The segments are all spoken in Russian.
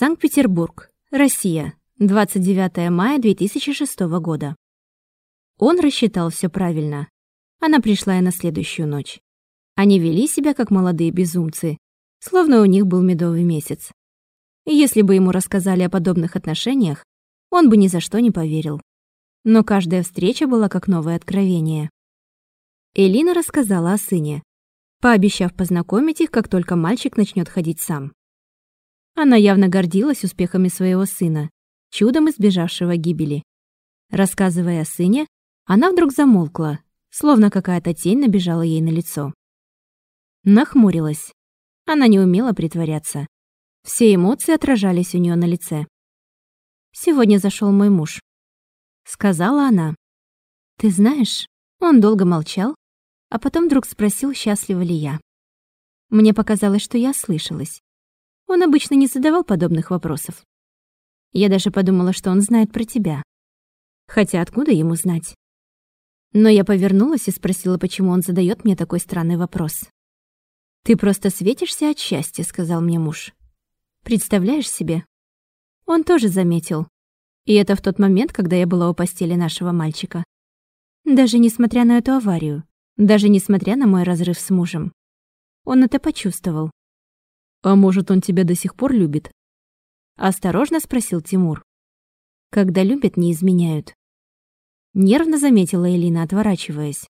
Санкт-Петербург, Россия, 29 мая 2006 года. Он рассчитал все правильно. Она пришла и на следующую ночь. Они вели себя как молодые безумцы, словно у них был медовый месяц. Если бы ему рассказали о подобных отношениях, он бы ни за что не поверил. Но каждая встреча была как новое откровение. Элина рассказала о сыне, пообещав познакомить их, как только мальчик начнет ходить сам. Она явно гордилась успехами своего сына, чудом избежавшего гибели. Рассказывая о сыне, она вдруг замолкла, словно какая-то тень набежала ей на лицо. Нахмурилась. Она не умела притворяться. Все эмоции отражались у нее на лице. «Сегодня зашел мой муж», — сказала она. «Ты знаешь, он долго молчал, а потом вдруг спросил, счастлива ли я. Мне показалось, что я слышалась. Он обычно не задавал подобных вопросов. Я даже подумала, что он знает про тебя. Хотя откуда ему знать? Но я повернулась и спросила, почему он задает мне такой странный вопрос. «Ты просто светишься от счастья», — сказал мне муж. «Представляешь себе?» Он тоже заметил. И это в тот момент, когда я была у постели нашего мальчика. Даже несмотря на эту аварию, даже несмотря на мой разрыв с мужем. Он это почувствовал. «А может, он тебя до сих пор любит?» Осторожно спросил Тимур. «Когда любят, не изменяют. Нервно заметила Элина, отворачиваясь.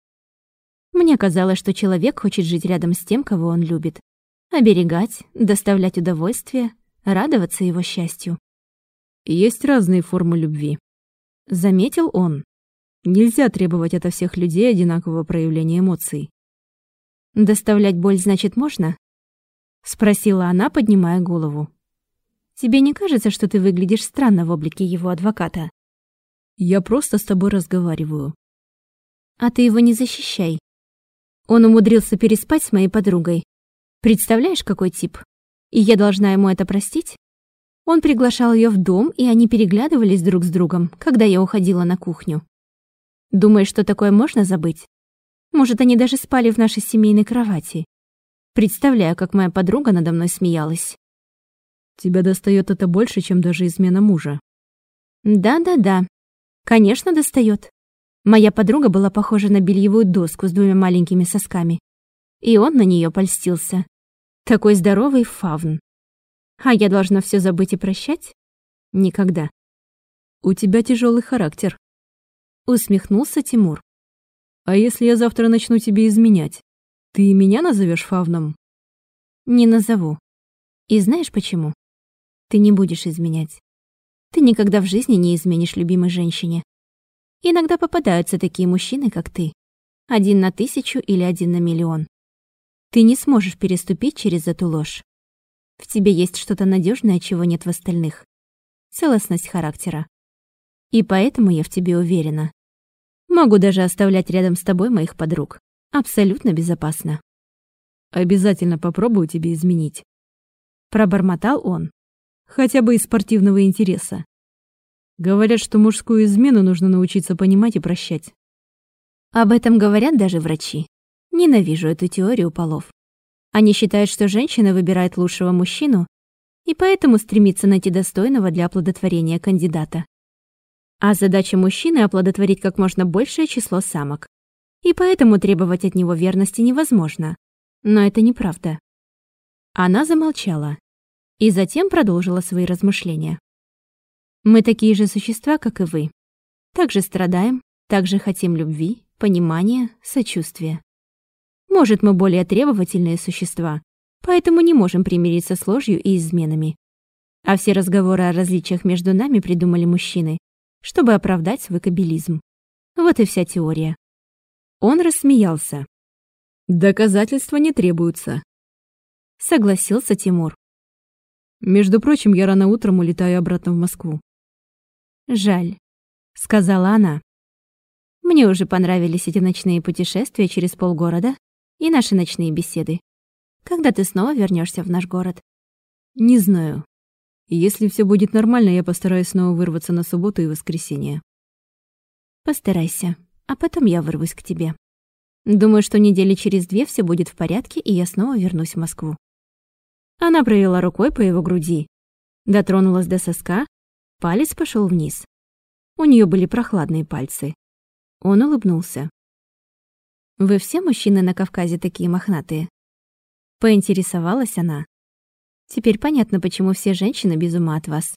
Мне казалось, что человек хочет жить рядом с тем, кого он любит. Оберегать, доставлять удовольствие, радоваться его счастью. Есть разные формы любви. Заметил он. Нельзя требовать от всех людей одинакового проявления эмоций. «Доставлять боль, значит, можно?» Спросила она, поднимая голову. «Тебе не кажется, что ты выглядишь странно в облике его адвоката?» Я просто с тобой разговариваю. А ты его не защищай. Он умудрился переспать с моей подругой. Представляешь, какой тип? И я должна ему это простить? Он приглашал ее в дом, и они переглядывались друг с другом, когда я уходила на кухню. Думаешь, что такое можно забыть? Может, они даже спали в нашей семейной кровати. Представляю, как моя подруга надо мной смеялась. Тебя достает это больше, чем даже измена мужа. Да-да-да, Конечно, достает. Моя подруга была похожа на бельевую доску с двумя маленькими сосками. И он на нее польстился. Такой здоровый фавн. А я должна все забыть и прощать? Никогда. У тебя тяжелый характер. Усмехнулся Тимур. А если я завтра начну тебе изменять, ты меня назовешь фавном? Не назову. И знаешь почему? Ты не будешь изменять. Ты никогда в жизни не изменишь любимой женщине. Иногда попадаются такие мужчины, как ты. Один на тысячу или один на миллион. Ты не сможешь переступить через эту ложь. В тебе есть что-то надежное, чего нет в остальных. Целостность характера. И поэтому я в тебе уверена. Могу даже оставлять рядом с тобой моих подруг. Абсолютно безопасно. Обязательно попробую тебе изменить. Пробормотал он хотя бы из спортивного интереса. Говорят, что мужскую измену нужно научиться понимать и прощать. Об этом говорят даже врачи. Ненавижу эту теорию полов. Они считают, что женщина выбирает лучшего мужчину и поэтому стремится найти достойного для оплодотворения кандидата. А задача мужчины — оплодотворить как можно большее число самок. И поэтому требовать от него верности невозможно. Но это неправда. Она замолчала, и затем продолжила свои размышления. Мы такие же существа, как и вы. Также страдаем, также хотим любви, понимания, сочувствия. Может, мы более требовательные существа, поэтому не можем примириться с ложью и изменами. А все разговоры о различиях между нами придумали мужчины, чтобы оправдать свой кабелизм. Вот и вся теория. Он рассмеялся. «Доказательства не требуются», — согласился Тимур. Между прочим, я рано утром улетаю обратно в Москву. Жаль, сказала она. Мне уже понравились эти ночные путешествия через полгорода и наши ночные беседы. Когда ты снова вернешься в наш город? Не знаю. Если все будет нормально, я постараюсь снова вырваться на субботу и воскресенье. Постарайся, а потом я вырвусь к тебе. Думаю, что недели через две все будет в порядке, и я снова вернусь в Москву. Она провела рукой по его груди. Дотронулась до соска, палец пошел вниз. У нее были прохладные пальцы. Он улыбнулся. «Вы все мужчины на Кавказе такие мохнатые?» Поинтересовалась она. «Теперь понятно, почему все женщины без ума от вас.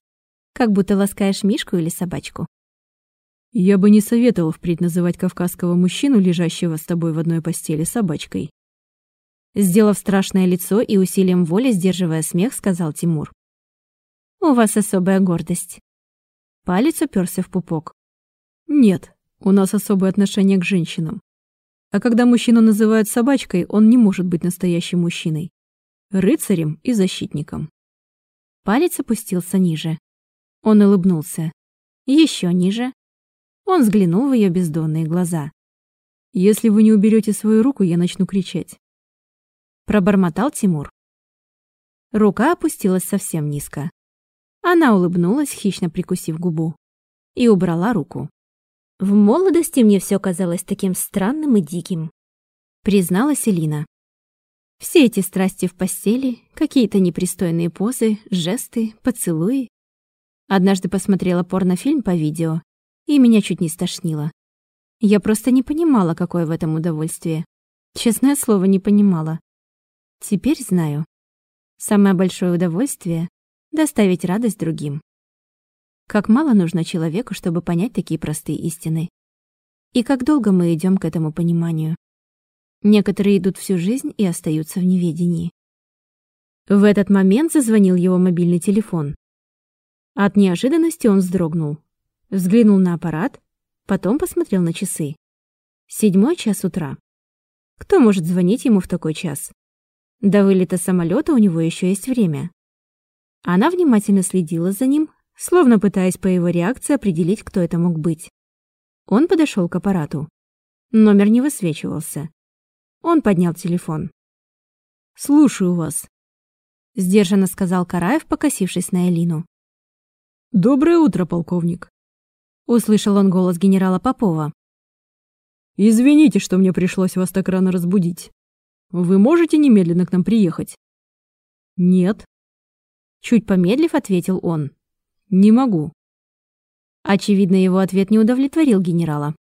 Как будто ласкаешь мишку или собачку». «Я бы не советовал впредь называть кавказского мужчину, лежащего с тобой в одной постели, собачкой». Сделав страшное лицо и усилием воли, сдерживая смех, сказал Тимур. «У вас особая гордость». Палец уперся в пупок. «Нет, у нас особое отношение к женщинам. А когда мужчину называют собачкой, он не может быть настоящим мужчиной. Рыцарем и защитником». Палец опустился ниже. Он улыбнулся. Еще ниже. Он взглянул в ее бездонные глаза. «Если вы не уберете свою руку, я начну кричать». Пробормотал Тимур. Рука опустилась совсем низко. Она улыбнулась, хищно прикусив губу, и убрала руку. «В молодости мне все казалось таким странным и диким», призналась Элина. Все эти страсти в постели, какие-то непристойные позы, жесты, поцелуи. Однажды посмотрела порнофильм по видео, и меня чуть не стошнило. Я просто не понимала, какое в этом удовольствие. Честное слово, не понимала. Теперь знаю. Самое большое удовольствие — доставить радость другим. Как мало нужно человеку, чтобы понять такие простые истины. И как долго мы идем к этому пониманию. Некоторые идут всю жизнь и остаются в неведении. В этот момент зазвонил его мобильный телефон. От неожиданности он вздрогнул. Взглянул на аппарат, потом посмотрел на часы. Седьмой час утра. Кто может звонить ему в такой час? До вылета самолета у него еще есть время. Она внимательно следила за ним, словно пытаясь по его реакции определить, кто это мог быть. Он подошел к аппарату. Номер не высвечивался. Он поднял телефон. «Слушаю вас», — сдержанно сказал Караев, покосившись на Элину. «Доброе утро, полковник», — услышал он голос генерала Попова. «Извините, что мне пришлось вас так рано разбудить. Вы можете немедленно к нам приехать? Нет. Чуть помедлив, ответил он. Не могу. Очевидно, его ответ не удовлетворил генерала.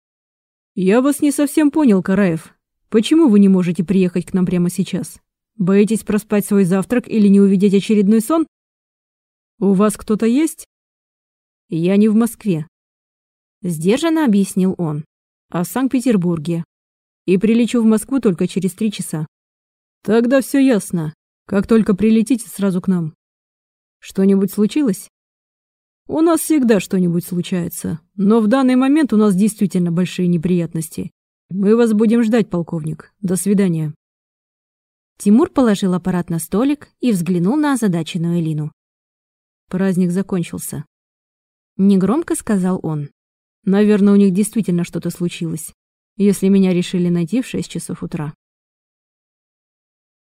Я вас не совсем понял, Караев. Почему вы не можете приехать к нам прямо сейчас? Боитесь проспать свой завтрак или не увидеть очередной сон? У вас кто-то есть? Я не в Москве. Сдержанно объяснил он. А в Санкт-Петербурге. И прилечу в Москву только через три часа. Тогда все ясно. Как только прилетите, сразу к нам. Что-нибудь случилось? У нас всегда что-нибудь случается, но в данный момент у нас действительно большие неприятности. Мы вас будем ждать, полковник. До свидания. Тимур положил аппарат на столик и взглянул на озадаченную Элину. Праздник закончился. Негромко сказал он. Наверное, у них действительно что-то случилось, если меня решили найти в шесть часов утра.